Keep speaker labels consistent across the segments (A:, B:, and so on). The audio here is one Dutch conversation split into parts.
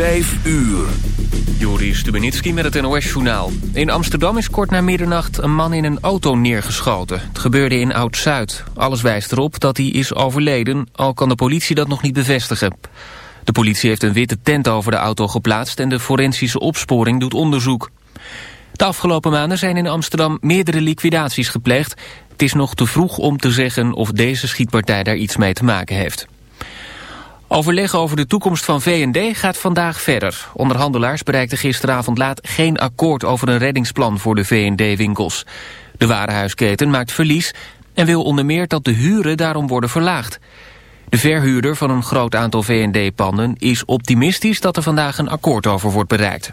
A: Vijf uur.
B: Joris Stubenitski met het NOS-journaal. In Amsterdam is kort na middernacht een man in een auto neergeschoten. Het gebeurde in Oud-Zuid. Alles wijst erop dat hij is overleden, al kan de politie dat nog niet bevestigen. De politie heeft een witte tent over de auto geplaatst... en de forensische opsporing doet onderzoek. De afgelopen maanden zijn in Amsterdam meerdere liquidaties gepleegd. Het is nog te vroeg om te zeggen of deze schietpartij daar iets mee te maken heeft. Overleg over de toekomst van V&D gaat vandaag verder. Onderhandelaars bereikten gisteravond laat geen akkoord over een reddingsplan voor de V&D-winkels. De warenhuisketen maakt verlies en wil onder meer dat de huren daarom worden verlaagd. De verhuurder van een groot aantal V&D-panden is optimistisch dat er vandaag een akkoord over wordt bereikt.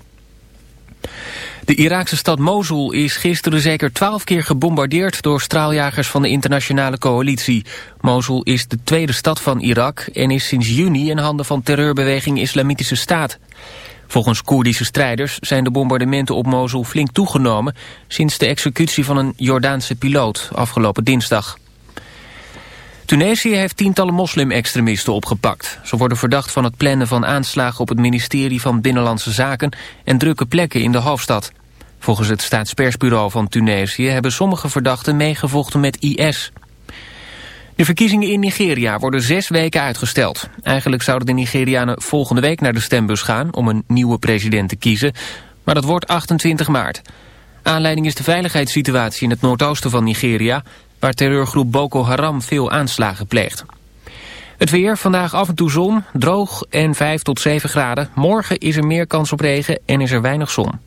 B: De Iraakse stad Mosul is gisteren zeker twaalf keer gebombardeerd door straaljagers van de internationale coalitie. Mosul is de tweede stad van Irak en is sinds juni in handen van terreurbeweging Islamitische Staat. Volgens Koerdische strijders zijn de bombardementen op Mosul flink toegenomen sinds de executie van een Jordaanse piloot afgelopen dinsdag. Tunesië heeft tientallen moslim-extremisten opgepakt. Ze worden verdacht van het plannen van aanslagen op het ministerie van Binnenlandse Zaken en drukke plekken in de hoofdstad. Volgens het staatspersbureau van Tunesië hebben sommige verdachten meegevochten met IS. De verkiezingen in Nigeria worden zes weken uitgesteld. Eigenlijk zouden de Nigerianen volgende week naar de stembus gaan om een nieuwe president te kiezen, maar dat wordt 28 maart. Aanleiding is de veiligheidssituatie in het noordoosten van Nigeria waar terreurgroep Boko Haram veel aanslagen pleegt. Het weer, vandaag af en toe zon, droog en 5 tot 7 graden. Morgen is er meer kans op regen en is er weinig zon.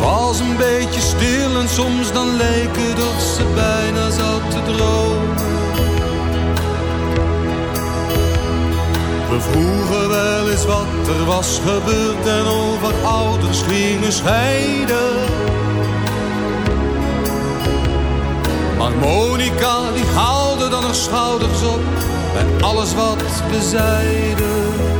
C: was een beetje stil en soms dan het of ze bijna zat te dromen. We vroegen wel eens wat er was gebeurd en over ouders gingen scheiden. Maar Monica die haalde dan haar schouders op bij alles wat we zeiden.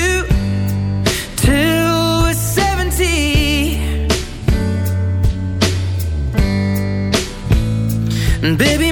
D: Baby,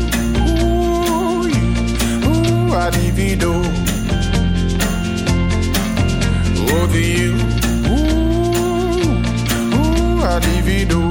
E: ha do. Oh, the
F: you, ooh, ooh, divido.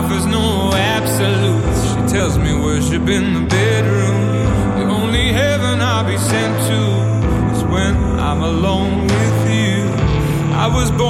G: offers no absolutes. She tells me worship in the bedroom. The only heaven I'll be sent to is when I'm alone with you. I was born.